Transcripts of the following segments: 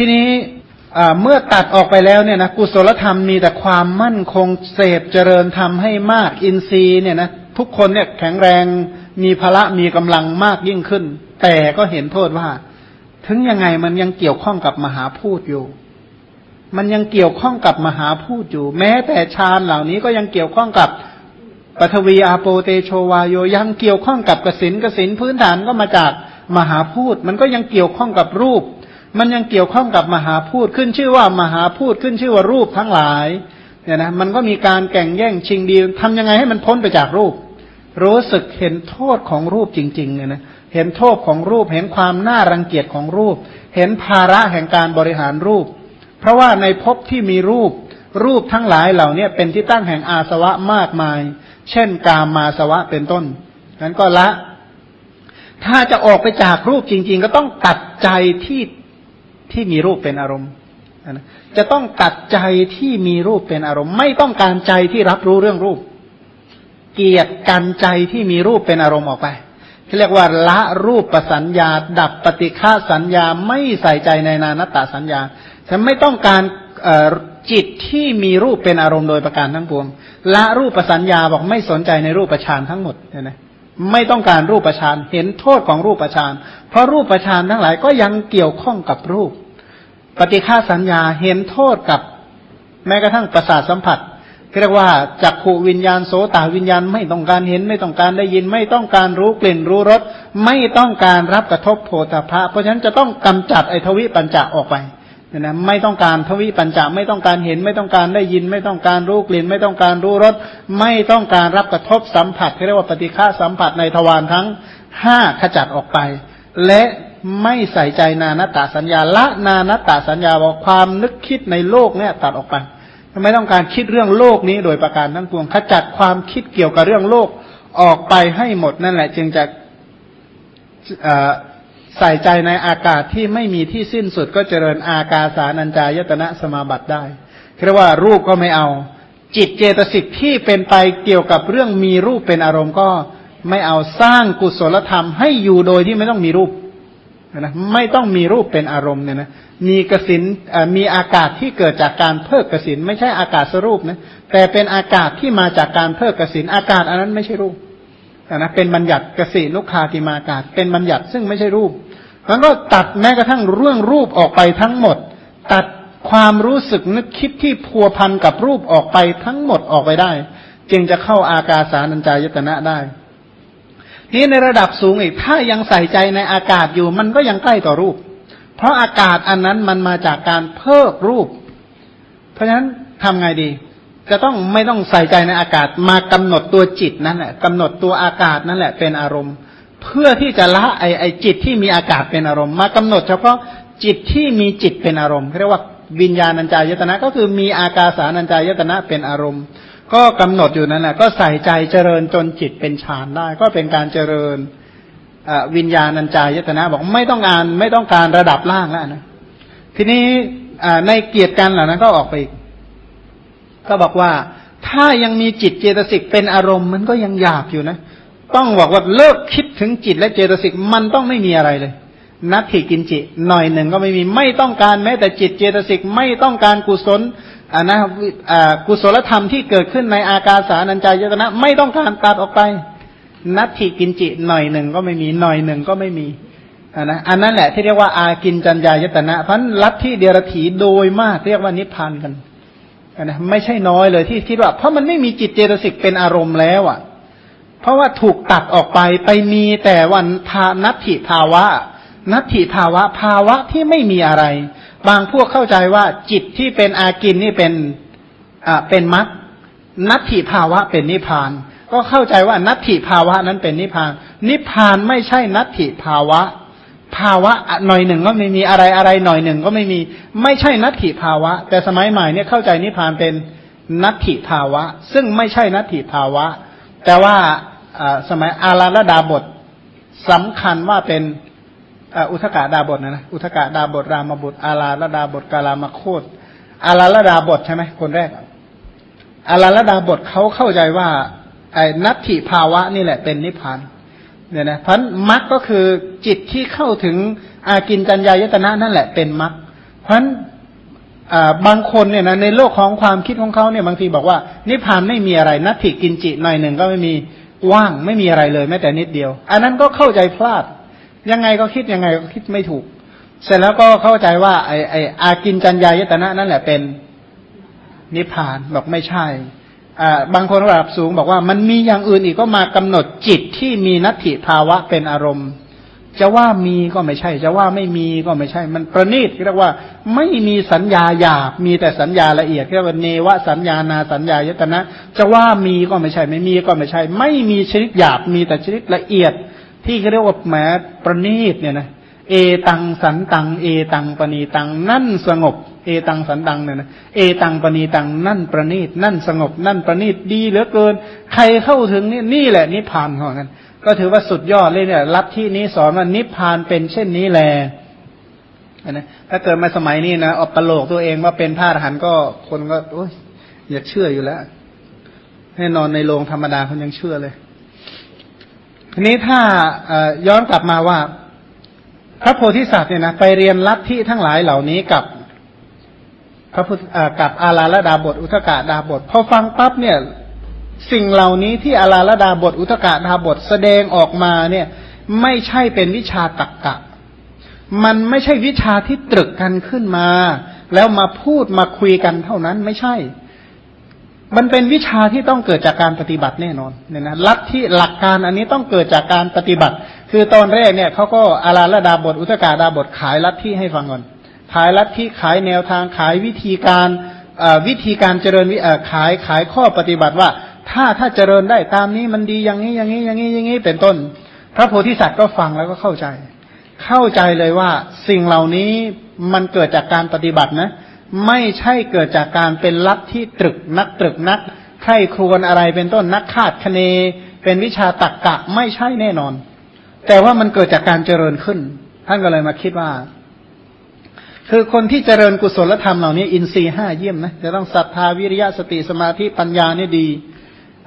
ทีนี้เมื่อตัดออกไปแล้วเนี่ยนะกุศลธรรมมีแต่ความมั่นคงเสพเจริญทำให้มากอินทรีย์เนี่ยนะทุกคนเนี่ยแข็งแรงมีพละมีกำลังมากยิ่งขึ้น แต่ก็เห็นโทษว่า ถึงยังไงมันยังเกี่ยวข้องกับมหาพูดอยู่ มันยังเกี่ยวข้องกับมหาพูดอยู่ แม้แต่ฌานเหล่านี้ก็ยังเกี่ยวข้องกับปฐวีอาโปเตโชวาโยยังเกี่ยวข้องกับกสินกสินพื้นฐานก็มาจากมหาพูด มันก็ยังเกี่ยวข้องกับรูป มันยังเกี่ยวข้องกับมหาพูดขึ้นชื่อว่ามหาพูดขึ้นชื่อว่ารูปทั้งหลายเนี่ยนะมันก็มีการแข่งแย่งชิงดีทำยังไงให้มันพ้นไปจากรูป รู้สึกเห็นโทษของรูปจริงๆเนี่ยนะเห็นโทษของรูปเห็นความน่ารังเกียจของรูป เห็นภาระแห่งการบริหารรูป เพราะว่าในภพที่มีรูป รูปทั้งหลายเหล่านี้เป็นที่ตั้งแห่งอาสวะมากมาย เช่นกามาสวะเป็นต้นนั้นก็ละ ถ้าจะออกไปจากรูปจริง ๆ ก็ต้องตัดใจที่ ที่มีรูปเป็นอารมณ์จะต้องตัดใจที่มีรูปเป็นอารมณ์ ไม่ต้องการใจที่รับรู้เรื่องรูป เกียดกันใจที่มีรูปเป็นอารมณ์ออกไปเรียกว่าละรูปประสัญญา ดับปฏิฆาสัญญาไม่ใส่ใจในนานตตาสัญญาฉันไม่ต้องการจิตที่มีรูปเป็นอารมณ์โดยประการทั้งปวงละรูปประสัญญาบอกไม่สนใจในรูปประชานทั้งหมดเนี่ยนะ ไม่ต้องการรูปประชานเห็นโทษของรูปประชานเพราะรูปประชานทั้งหลายก็ยังเกี่ยวข้องกับรูป ปฏิฆาสัญญาเห็นโทษกับแม้กระทั่งประสาทสัมผัสเรียกว่าจักขูวิญญาณโสตวิญญาณไม่ต้องการเห็นไม่ต้องการได้ยิน ไม่ต้องการรู้กลิ่นรู้รสไม่ต้องการรับกระทบโผฏฐะเพราะฉะนั้นจะต้องกำจัดไอทวิปัญจะออกไป นี่ยนะไม่ต้องการทวิปัญจไม่ต้องการเห็น ไม่ต้องการได้ยิน ไม่ต้องการรู้กลิ่น ไม่ต้องการรู้รสไม่ต้องการรับกระทบสัมผัสที่เรียกว่าปฏิฆาสัมผัสในทวารทั้งห้าขจัดออกไป และไม่ใส่ใจนานัตตาสัญญาละนานัตตาสัญญาบอกความนึกคิดในโลกเนี่ยตัดออกไปไม่ต้องการคิดเรื่องโลกนี้โดยประการทั้งปวงขจัดความคิดเกี่ยวกับเรื่องโลกออกไปให้หมดนั่นแหละ จึงจะ ใส่ใจในอากาศที่ไม่มีที่สิ้นสุดก็เจริญอากาสานัญจายตนะสมาบัติได้เรียกว่ารูปก็ไม่เอา จิตเจตสิกที่เป็นไปเกี่ยวกับเรื่องมีรูปเป็นอารมณ์ก็ไม่เอาสร้างกุศลธรรมให้อยู่โดยที่ไม่ต้องมีรูปนะไม่ต้องมีรูปเป็นอารมณ์เนี่ยนะมีกสินมีอากาศที่เกิดจากการเพิกกสินไม่ใช่อากาศสรูปนะแต่เป็นอากาศที่มาจากการเพิกกสินอากาศอันนั้นไม่ใช่รูปนะเป็นบัญญัติกสินุคาติมากาศ เป็นบัญญัติซึ่งไม่ใช่รูป มันก็ตัดแม้กระทั่งเรื่องรูปออกไปทั้งหมด ตัดความรู้สึกนึกคิดที่พัวพันกับรูปออกไปทั้งหมดออกไปได้ จึงจะเข้าอากาสานัญจายตนะได้ นี่ในระดับสูงอีก ถ้ายังใส่ใจในอากาศอยู่ มันก็ยังใกล้ต่อรูป เพราะอากาศอันนั้นมันมาจากการเพิกรูป เพราะฉะนั้นทำไงดี จะต้องไม่ต้องใส่ใจในอากาศมากำหนดตัวจิตนั่นแหละกำหนดตัวอากาศนั่นแหละเป็นอารมณ์ เพื่อที่จะละไอไอจิตที่มีอากาศเป็นอารมณ์มากำหนดเฉพาะจิตที่มีจิตเป็นอารมณ์เรียกว่าวิญญาณัญจายตนะก็คือมีอากาสานัญจายตนะเป็นอารมณ์ ก็กำหนดอยู่นั่นแหละก็ใส่ใจเจริญจนจิตเป็นฌานได้ ก็เป็นการเจริญวิญญาณัญจายตนะบอกไม่ต้องการไม่ต้องการระดับล่างแล้วนะทีนี้ในเกียรติกันเหล่านั้นก็ออกไปอีกก็บอกว่าถ้ายังมีจิตเจตสิกเป็นอารมณ์มันก็ยังหยาบอยู่นะ ต้องบอกว่าเลิกคิดถึงจิตและเจตสิกมันต้องไม่มีอะไรเลยนัตถิกินจิ หน่อยหนึ่งก็ไม่มีไม่ต้องการแม้แต่จิตเจตสิกไม่ต้องการกุศลอ่านะกุศลธรรมที่เกิดขึ้นในอากาสานัญจายตนะ ไม่ต้องการตัดออกไป นัตถิกินจิ หน่อยหนึ่งก็ไม่มีหน่อยหนึ่งก็ไม่มีอ่านะอันนั้นแหละที่เรียกว่าอากินจัญญายตนะเพราะลัทธิเดียรถีโดยมากเรียกว่านิพพานกันนะไม่ใช่น้อยเลยที่คิดว่าเพราะมันไม่มีจิตเจตสิกเป็นอารมณ์แล้วอะ เพราะว่าถูกตัดออกไปไปมีแต่วันทานัตถิภาวะ นัตถิภาวะภาวะที่ไม่มีอะไร บางพวกเข้าใจว่าจิตที่เป็นอากินนี่เป็นอ่าเป็นมัดนัตถิภาวะเป็นนิพพาน ก็เข้าใจว่านัตถิภาวะนั้นเป็นนิพพาน นิพพานไม่ใช่นัตถิภาวะ ภาวะหน่อยหนึ่งก็ไม่มีอะไรอะไรหน่อยหนึ่งก็ไม่มีไม่ใช่นัตถิภาวะ แต่สมัยใหม่เนี่ยเข้าใจนิพพานเป็นนัตถิภาวะ ซึ่งไม่ใช่นัตถิภาวะ แต่ว่าสมัยอาราลดาบทสำคัญว่าเป็นอุทกาดาบทนะนะอุทกาดาบทรามบุตรอาราลดาบทกาลามโคตอาราลดาบทใช่ไหมคนแรกอาราลดาบทเขาเข้าใจว่าไอ้นัตถิภาวะนี่แหละเป็นนิพพานเนี่ยนะพันมรรคก็คือจิตที่เข้าถึงอากินจัญญายตนะนั่นแหละเป็นมรรคเพราะฉะนั้น บางคนเนี่ยนะในโลกของความคิดของเขาเนี่ยบางทีบอกว่า นิพพานไม่มีอะไรนัตถิกินจิหน่อยหนึ่งก็ไม่มีว่างไม่มีอะไรเลยแม้แต่นิดเดียว อันนั้นก็เข้าใจพลาด ยังไงก็คิดยังไงก็คิดไม่ถูก เสร็จแล้วก็เข้าใจว่าไอไออากินจัญญายตนะนั่นแหละเป็นนิพพานบอกไม่ใช่บางคนระดับสูงบอกว่ามันมีอย่างอื่นอีกก็มากำหนดจิตที่มีนัตถิภาวะเป็นอารมณ์ จะว่ามีก็ไม่ใช่ จะว่าไม่มีก็ไม่ใช่ มันประณีตเรียกว่า ไม่มีสัญญาหยาบ มีแต่สัญญาละเอียดเรียกว่าเนวสัญญานาสัญญายตนะ จะว่ามีก็ไม่ใช่ ไม่มีก็ไม่ใช่ ไม่มีชนิดหยาบ มีแต่ชนิดละเอียด ที่เรียกว่าแหมประณีตเนี่ยนะ เอตังสันตัง เอตังปณีตัง นั่นสงบ เอตังสันตังเนี่ยนะ เอตังปณีตัง นั่นประณีต นั่นสงบ นั่นประณีต ดีเหลือเกิน ใครเข้าถึงนี่นี่แหละนิพพานของกัน ก็ถือว่าสุดยอดเลยเนี่ยลัทธินี้สอนว่านิพพานเป็นเช่นนี้แลนะถ้าเกิดมาสมัยนี้นะออกประโลกตัวเองว่าเป็นพระอรหันต์ก็คนก็โอ้ยอย่าเชื่ออยู่แล้วแน่นอนในโรงธรรมดาคนยังเชื่อเลย ทีนี้ถ้าย้อนกลับมาว่า พระโพธิสัตว์เนี่ยนะไปเรียนลัทธิทั้งหลายเหล่านี้กับพระพุทธกับอาลาลดาบท อุทกาดาบทพอฟังปั๊บเนี่ย สิ่งเหล่านี้ที่อาลาลดาบทอุทกาดาบทแสดงออกมาเนี่ย ไม่ใช่เป็นวิชาตักกะ มันไม่ใช่วิชาที่ตรึกกันขึ้นมา แล้วมาพูดมาคุยกันเท่านั้นไม่ใช่ มันเป็นวิชาที่ต้องเกิดจากการปฏิบัติแน่นอนเนี่ยนะลัทธิหลักการอันนี้ต้องเกิดจากการปฏิบัติ คือตอนแรกเนี่ยเขาก็อาราละดาบทอุตกาดาบทขายลัทธิให้ฟังก่อนขายลัทธิขายแนวทางขายวิธีการวิธีการเจริญขายขายข้อปฏิบัติว่า ถ้าถ้าเจริญได้ตามนี้มันดีอย่างนี้อย่างนี้อย่างนี้อย่างนี้เป็นต้น พระโพธิสัตว์ก็ฟังแล้วก็เข้าใจ เข้าใจเลยว่าสิ่งเหล่านี้มันเกิดจากการปฏิบัตินะ ไม่ใช่เกิดจากการเป็นลัทธิตรึกนักตรึกนักใครครวนอะไรเป็นต้นนักคาดคะเน เป็นวิชาตักกะไม่ใช่แน่นอน แต่ว่ามันเกิดจากการเจริญขึ้น ท่านก็เลยมาคิดว่า คือคนที่เจริญกุศลธรรมเหล่านี้ อินทรีห้าเยี่ยมนะจะต้องศรัทธาวิริยะสติสมาธิปัญญานี่ดี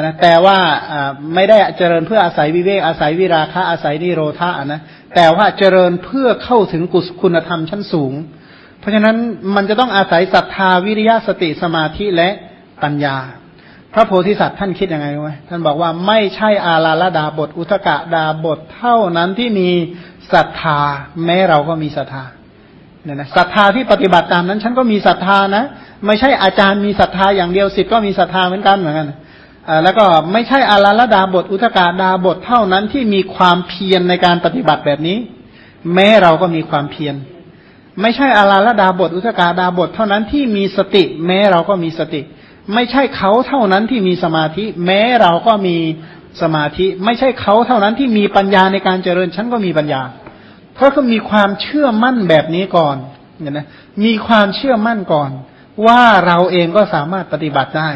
นะแต่ว่าไม่ได้เจริญเพื่ออาศัยวิเวกอาศัยวิราคะอาศัยนิโรธานะแต่ว่าเจริญเพื่อเข้าถึงกุศคุณธรรมชั้นสูง เพราะฉะนั้นมันจะต้องอาศัยศรัทธาวิริยะสติสมาธิและปัญญา พระโพธิสัตว์ท่านคิดยังไงวะท่านบอกว่าไม่ใช่อาลาลดาบท อุทกะดาบทเท่านั้นที่มีศรัทธา แม้เราก็มีศรัทธาเนี่ยนะศรัทธาที่ปฏิบัติตามนั้น ฉันก็มีศรัทธานะ ไม่ใช่อาจารย์มีศรัทธาอย่างเดียวสิทธ์ก็มีศรัทธาเหมือนกันเหมือนกัน แล้วก็ไม่ใช่อาลาลดาบทอุทกาดาบทเท่านั้นที่มีความเพียรในการปฏิบัติแบบนี้ แม้เราก็มีความเพียรไม่ใช่อาลาลดาบทอุทกาดาบทเท่านั้นที่มีสติ แม้เราก็มีสติ ไม่ใช่เขาเท่านั้นที่มีสมาธิ แม้เราก็มีสมาธิ ไม่ใช่เขาเท่านั้นที่มีปัญญาในการเจริญฉันก็มีปัญญาเพราะก็มีความเชื่อมั่นแบบนี้ก่อนเนี่ยนะมีความเชื่อมั่นก่อน ว่าเราเองก็สามารถปฏิบัติได้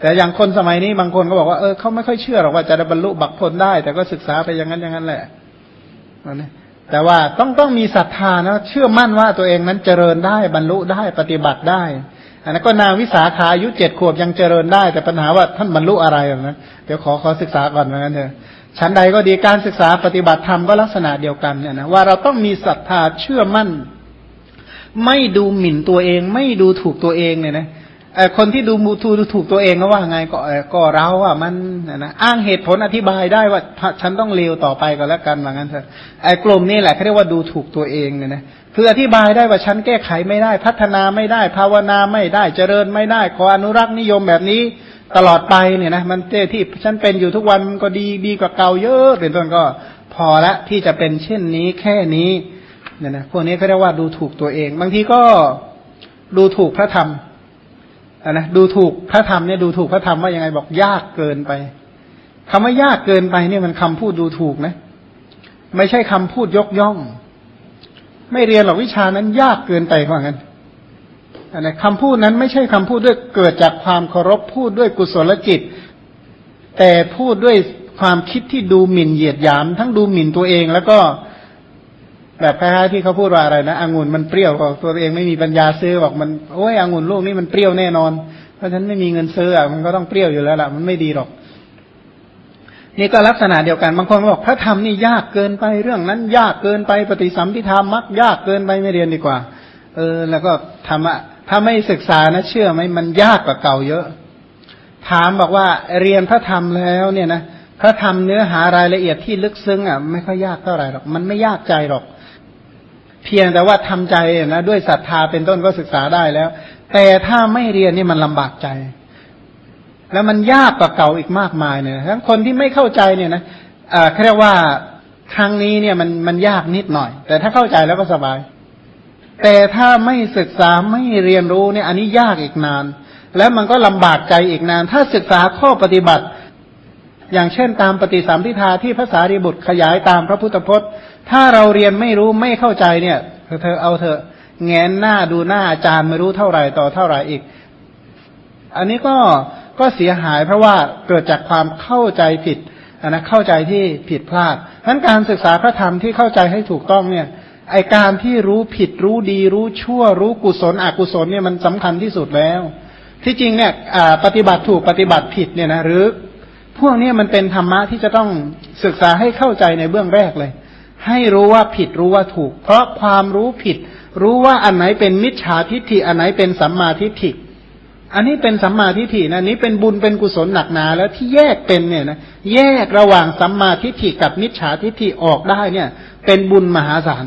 แต่อย่างคนสมัยนี้บางคนก็บอกว่าเออเขาไม่ค่อยเชื่อหรอกว่าจะได้บรรลุบักผลได้ แต่ก็ศึกษาไปอย่างนั้นอย่างนั้นแหละนะแต่ว่าต้องต้องมีศรัทธานะเชื่อมั่นว่าตัวเองนั้นเจริญได้บรรลุได้ปฏิบัติได้ อันนั้นก็นางวิสาขาอายุเจ็ดขวบยังเจริญได้ แต่ปัญหาว่าท่านบรรลุอะไรนะเดี๋ยวขอขอศึกษาก่อนเหมือนกันเถอะชั้นใดก็ดีการศึกษาปฏิบัติธรรมก็ลักษณะเดียวกันเนี่ยนะว่าเราต้องมีศรัทธาเชื่อมั่น ไม่ดูหมิ่นตัวเอง ไม่ดูถูกตัวเองเนี่ยนะ คนที่ดูมูทูดูถูกตัวเองก็ว่าไงก็ก็เราอะมันนะอ้างเหตุผลอธิบายได้ว่าฉันต้องเลวต่อไปก็แล้วกันว่างั้นเถอะไอ้กลุ่มนี้แหละเขาเรียกว่าดูถูกตัวเองเนี่ยนะคืออธิบายได้ว่าฉันแก้ไขไม่ได้ พัฒนาไม่ได้ ภาวนาไม่ได้เจริญไม่ได้ ขออนุรักษ์นิยมแบบนี้ตลอดไปเนี่ยนะมันเจ้ที่ฉันเป็นอยู่ทุกวันก็ดีดีกว่าเก่าเยอะเป็นต้นก็พอละที่จะเป็นเช่นนี้แค่นี้เนี่ยนะพวกนี้เขาเรียกว่าดูถูกตัวเอง บางทีก็ดูถูกพระธรรม นะดูถูกพระธรรมเนี่ยดูถูกพระธรรมว่ายังไงบอกยากเกินไปคำว่ายากเกินไปเนี่ยมันคำพูดดูถูกนะ ไม่ใช่คำพูดยกย่อง ไม่เรียนหรอกวิชานั้นยากเกินไปว่างั้นอนะคำพูดนั้นไม่ใช่คำพูดด้วยเกิดจากความเคารพพูดด้วยกุศลจิต แต่พูดด้วยความคิดที่ดูหมิ่นเหยียดหยาม ทั้งดูหมิ่นตัวเองแล้วก็ แบบคล้ายๆที่เขาพูดว่าอะไรนะองุ่นมันเปรี้ยวบอกตัวเองไม่มีปัญญาซื้อบอกมันโอ้ยองุ่นลูกนี้มันเปรี้ยวแน่นอน เพราะฉะนั้นไม่มีเงินซื้ออะมันก็ต้องเปรี้ยวอยู่แล้วล่ะมันไม่ดีหรอก นี่ก็ลักษณะเดียวกันบางคนบอกพระธรรมนี่ยากเกินไปเรื่องนั้น ยากเกินไปปฏิสัมพิธามักยากเกินไปไม่เรียนดีกว่า เออ แล้วก็ทำอะถ้าไม่ศึกษานะเชื่อไหมมันยากกว่าเก่าเยอะ ถามบอกว่าเรียนพระธรรมแล้วเนี่ยนะพระธรรมเนื้อหารายละเอียดที่ลึกซึ้งอะไม่ค่อยยากเท่าไหร่หรอกมันไม่ยากใจหรอก พียงแต่ว่าทำใจนะด้วยศรัทธาเป็นต้นก็ศึกษาได้แล้ว แต่ถ้าไม่เรียนนี่มันลำบากใจ แล้วมันยากกว่าเก่าอีกมากมายเนี่ยทั้งคนที่ไม่เข้าใจเนี่ยนะอ่าเรียกว่าครั้งนี้เนี่ยมันมันยากนิดหน่อย แต่ถ้าเข้าใจแล้วก็สบาย แต่ถ้าไม่ศึกษาไม่เรียนรู้เนี่ย อันนี้ยากอีกนาน แล้วมันก็ลำบากใจอีกนาน ถ้าศึกษาข้อปฏิบัติ อย่างเช่นตามปฏิสัมพิทาที่ภาษาริบุตรขยายตามพระพุทธพจน์ ถ้าเราเรียนไม่รู้ไม่เข้าใจเนี่ยเธอเอาเถอะแงนหน้าดูหน้าอาจารย์ไม่รู้เท่าไหร่ต่อเท่าไหร่อีก อันนี้ก็ก็เสียหายเพราะว่าเกิดจากความเข้าใจผิดนะเข้าใจที่ผิดพลาดนั้นการศึกษาพระธรรมที่เข้าใจให้ถูกต้องเนี่ยไอการที่รู้ผิดรู้ดี รู้ชั่ว รู้กุศลอกุศลเนี่ยมันสำคัญที่สุดแล้ว ที่จริงเนี่ยปฏิบัติถูกปฏิบัติผิดเนี่ยนะหรือ พวกนี้มันเป็นธรรมะที่จะต้องศึกษาให้เข้าใจในเบื้องแรกเลย ให้รู้ว่าผิดรู้ว่าถูก เพราะความรู้ผิด รู้ว่าอันไหนเป็นมิจฉาทิฏฐิอันไหนเป็นสัมมาทิฏฐิอันนี้เป็นสัมมาทิฏฐินะนี้เป็นบุญเป็นกุศลหนักหนาแล้วที่แยกเป็นเนี่ยนะแยกระหว่างสัมมาทิฏฐิกับมิจฉาทิฏฐิออกได้เนี่ย เป็นบุญมหาศาล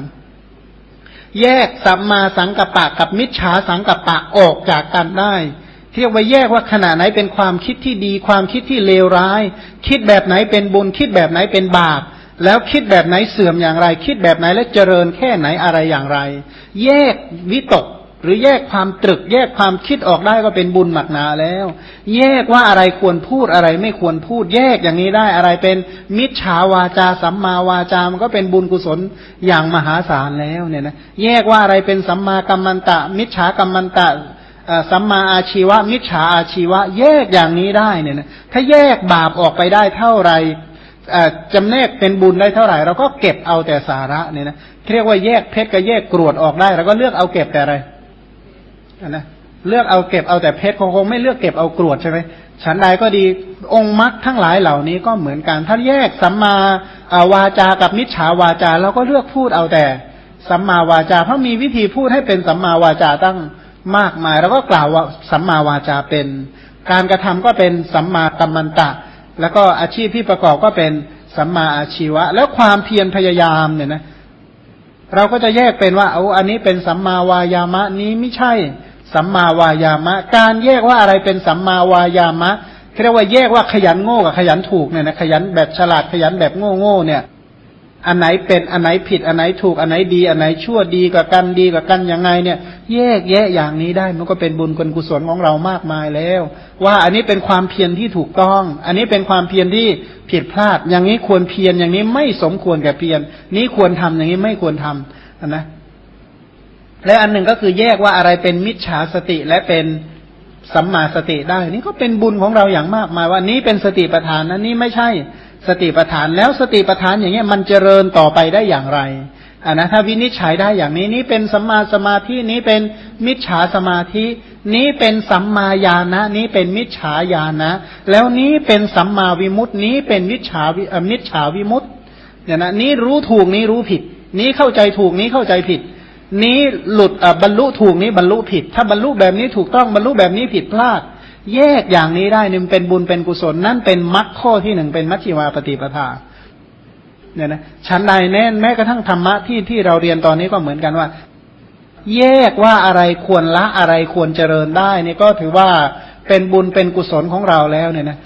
แยกสัมมาสังกัปปะกับมิจฉาสังกัปปะออกจากกันได้ เทียบไว้แยกว่าขณะไหนเป็นความคิดที่ดี ความคิดที่เลวร้าย คิดแบบไหนเป็นบุญ คิดแบบไหนเป็นบาป แล้วคิดแบบไหนเสื่อมอย่างไร คิดแบบไหนและเจริญแค่ไหนอะไรอย่างไร แยกวิตกหรือแยกความตรึก แยกความคิดออกได้ก็เป็นบุญหมักนาแล้ว แยกว่าอะไรควรพูดอะไรไม่ควรพูด แยกอย่างนี้ได้อะไรเป็นมิจฉาวาจาสัมมาวาจามันก็เป็นบุญกุศลอย่างมหาศาลแล้วเนี่ยนะแยกว่าอะไรเป็นสัมมากัมมันตะ มิจฉากัมมันตะ สัมมาอาชีวะ มิจฉาอาชีวะ แยกอย่างนี้ได้เนี่ยนะถ้าแยกบาปออกไปได้เท่าไรจำแนกเป็นบุญได้เท่าไหร่ เราก็เก็บเอาแต่สาระเนี่ยนะเรียกว่าแยกเพชรกับแยกกรวดออกได้เราก็เลือกเอาเก็บแต่อะไรนะเลือกเอาเก็บเอาแต่เพชรคงไม่เลือกเก็บเอากรวดใช่ไหมฉันใดก็ดีองค์มรรคทั้งหลายเหล่านี้ก็เหมือนกัน ถ้าแยกสัมมาวาจากับมิจฉาวาจาเราก็เลือกพูดเอาแต่สัมมาวาจาเพราะมีวิธีพูดให้เป็นสัมมาวาจาตั้ง มากมาย แล้วก็กล่าวว่าสัมมาวาจาเป็น การกระทำก็เป็นสัมมากัมมันตะ แล้วก็อาชีพที่ประกอบก็เป็นสัมมาอาชีวะ แล้วความเพียรพยายามเนี่ยนะเราก็จะแยกเป็นว่าเอาอันนี้เป็นสัมมาวายามะนี้ไม่ใช่สัมมาวายามะ การแยกว่าอะไรเป็นสัมมาวายามะเรียกว่าแยกว่าขยันโง่กับขยันถูกเนี่ยนะขยันแบบฉลาดขยันแบบโง่โง่เนี่ย อันไหนเป็นอันไหนผิดอันไหนถูกอันไหนดีอันไหนชั่วดีกว่ากันดีกว่ากันยังไงเนี่ย แยกแยะอย่างนี้ได้มันก็เป็นบุญกุกุศลของเรามากมายแล้ว ว่าอันนี้เป็นความเพียรที่ถูกต้อง อันนี้เป็นความเพียรที่ผิดพลาด อย่างนี้ควรเพียรอย่างนี้ไม่สมควรแก่เพียรนี้ควรทำอย่างนี้ไม่ควรทำนะและอันหนึ่งก็คือแยกว่าอะไรเป็นมิจฉาสติและเป็นสัมมาสติได้ นี่ก็เป็นบุญของเราอย่างมากมายว่านี้เป็นสติปัฏฐานนะนี่ไม่ใช่ สติปัฏฐานแล้วสติปัฏฐานอย่างเงี้ยมันเจริญต่อไปได้อย่างไรอ่านะถ้าวินิจฉัยได้อย่างนี้นี้เป็นสัมมาสมาธินี้เป็นมิจฉาสมาธิ นี้เป็นสัมมาญาณะนี้เป็นมิจฉาญาณะแล้วนี้เป็นสัมมาวิมุตตินี้เป็นมิจฉาวิมิจฉาวิมุตติเนี่ยนะนี้รู้ถูกนี้รู้ผิด นี้เข้าใจถูกนี้เข้าใจผิด นี้หลุดบรรลุถูกนี้บรรลุผิด ถ้าบรรลุแบบนี้ถูกต้องบรรลุแบบนี้ผิดพลาด แยกอย่างนี้ได้นี่เป็นบุญเป็นกุศลนั่นเป็นมรรคข้อที่หนึ่งเป็นมัชฌิวาปฏิปทาเนี่ยนะชั้นใดแน่นแม้กระทั่งธรรมะที่ที่เราเรียนตอนนี้ก็เหมือนกันว่า แยกว่าอะไรควรละอะไรควรเจริญได้นี่ก็ถือว่าเป็นบุญเป็นกุศลของเราแล้วเนี่ยนะ